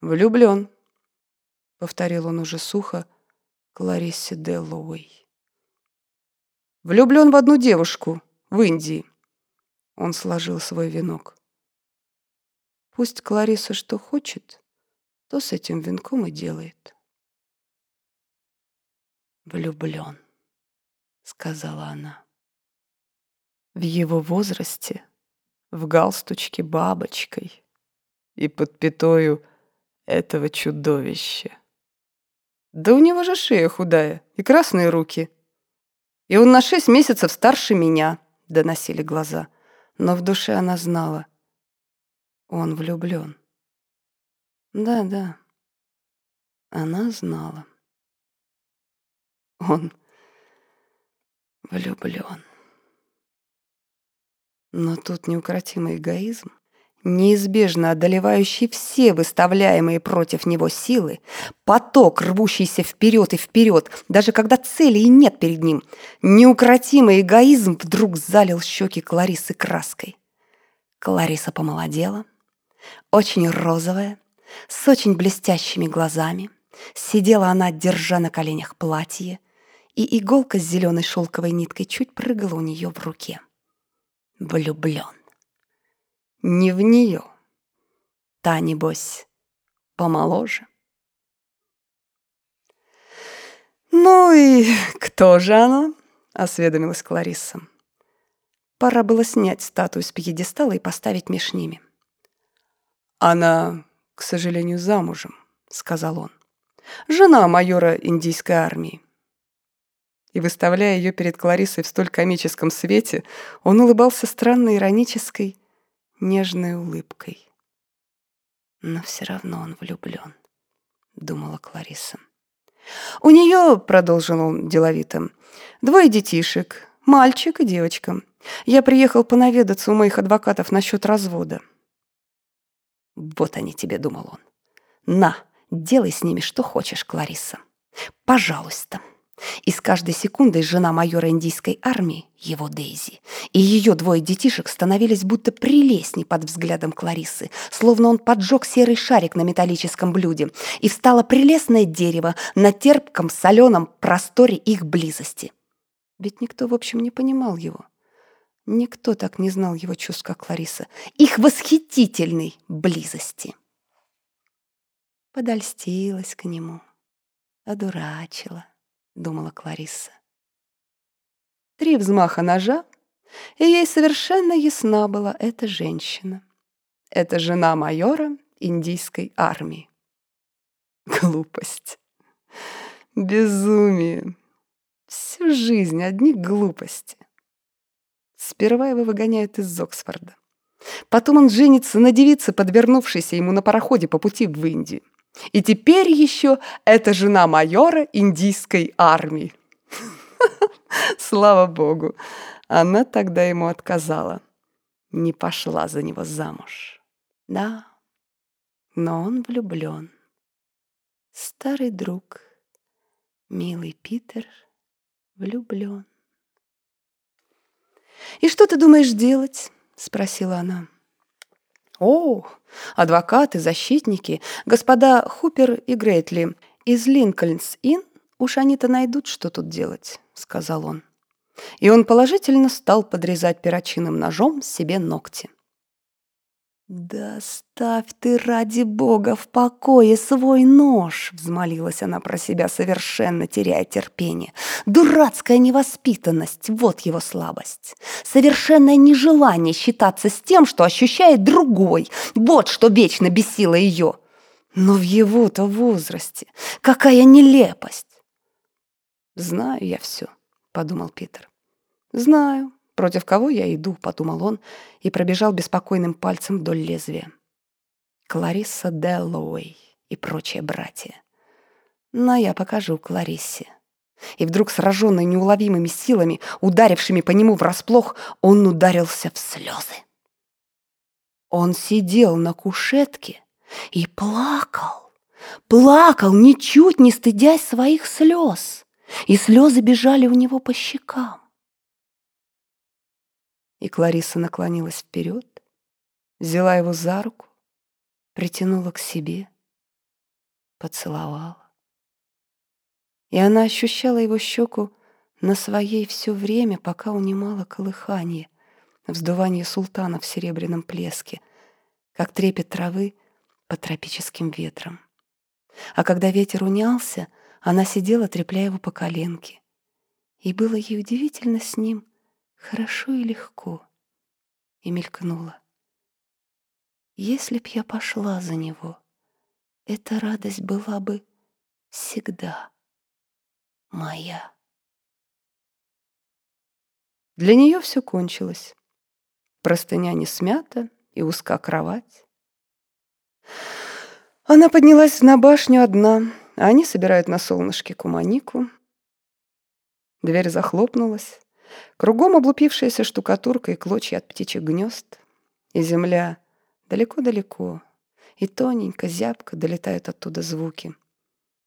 «Влюблен», — повторил он уже сухо Клариссе Деллоуэй. «Влюблен в одну девушку в Индии». Он сложил свой венок. Пусть Клариса что хочет, то с этим венком и делает. «Влюблен», — сказала она. В его возрасте, в галстучке бабочкой и под пятою этого чудовища. Да у него же шея худая и красные руки. И он на шесть месяцев старше меня, доносили глаза. Но в душе она знала. Он влюблен. Да-да, она знала. Он влюблен. Но тут неукротимый эгоизм неизбежно одолевающий все выставляемые против него силы, поток, рвущийся вперед и вперед, даже когда цели и нет перед ним, неукротимый эгоизм вдруг залил щеки Кларисы краской. Клариса помолодела, очень розовая, с очень блестящими глазами. Сидела она, держа на коленях платье, и иголка с зеленой шелковой ниткой чуть прыгала у нее в руке. Влюблен не в нее. Та, небось, помоложе. «Ну и кто же она?» — осведомилась Кларисса. Пора было снять статую с пьедестала и поставить меж ними. «Она, к сожалению, замужем», — сказал он. «Жена майора индийской армии». И, выставляя ее перед Клариссой в столь комическом свете, он улыбался странно иронической, нежной улыбкой. Но все равно он влюблен, думала Клариса. У нее, продолжил он деловито, двое детишек, мальчик и девочка. Я приехал понаведаться у моих адвокатов насчет развода. Вот они тебе, думал он. На, делай с ними что хочешь, Клариса. Пожалуйста. И с каждой секундой жена майора индийской армии, его Дейзи, и ее двое детишек становились будто прелестней под взглядом Кларисы, словно он поджег серый шарик на металлическом блюде, и встало прелестное дерево на терпком соленом просторе их близости. Ведь никто, в общем, не понимал его. Никто так не знал его чувств, как Клариса. Их восхитительной близости. Подольстилась к нему, одурачила думала Кларисса. Три взмаха ножа, и ей совершенно ясна была эта женщина. Это жена майора индийской армии. Глупость. Безумие. Всю жизнь одни глупости. Сперва его выгоняют из Оксфорда. Потом он женится на девице, подвернувшейся ему на пароходе по пути в Индию. И теперь еще это жена майора индийской армии. Слава богу, она тогда ему отказала. Не пошла за него замуж. Да, но он влюблен. Старый друг, милый Питер, влюблен. «И что ты думаешь делать?» — спросила она. О, адвокаты, защитники, господа Хупер и Грейтли из Линкольнс-Инн, уж они-то найдут, что тут делать, сказал он. И он положительно стал подрезать перочинным ножом себе ногти. «Да ставь ты ради бога в покое свой нож!» — взмолилась она про себя, совершенно теряя терпение. «Дурацкая невоспитанность — вот его слабость. Совершенное нежелание считаться с тем, что ощущает другой. Вот что вечно бесило ее. Но в его-то возрасте какая нелепость!» «Знаю я все», — подумал Питер. «Знаю, Против кого я иду, подумал он и пробежал беспокойным пальцем вдоль лезвия. Кларисса Деллоуэй и прочие братья. Но я покажу Клариссе. И вдруг, сраженный неуловимыми силами, ударившими по нему врасплох, он ударился в слезы. Он сидел на кушетке и плакал. Плакал, ничуть не стыдясь своих слез. И слезы бежали у него по щекам. И Клариса наклонилась вперед, взяла его за руку, притянула к себе поцеловала. И она ощущала его щеку на своей все время, пока унимала колыхание, вздувание султана в серебряном плеске, как трепет травы под тропическим ветром. А когда ветер унялся, она сидела, трепля его по коленке. И было ей удивительно с ним хорошо и легко. И мелькнула. Если б я пошла за него, эта радость была бы всегда моя. Для нее все кончилось. Простыня не смята и узка кровать. Она поднялась на башню одна, а они собирают на солнышке куманику. Дверь захлопнулась. Кругом облупившаяся штукатурка и клочья от птичьих гнезд. И земля далеко-далеко. И тоненько, зябко долетают оттуда звуки —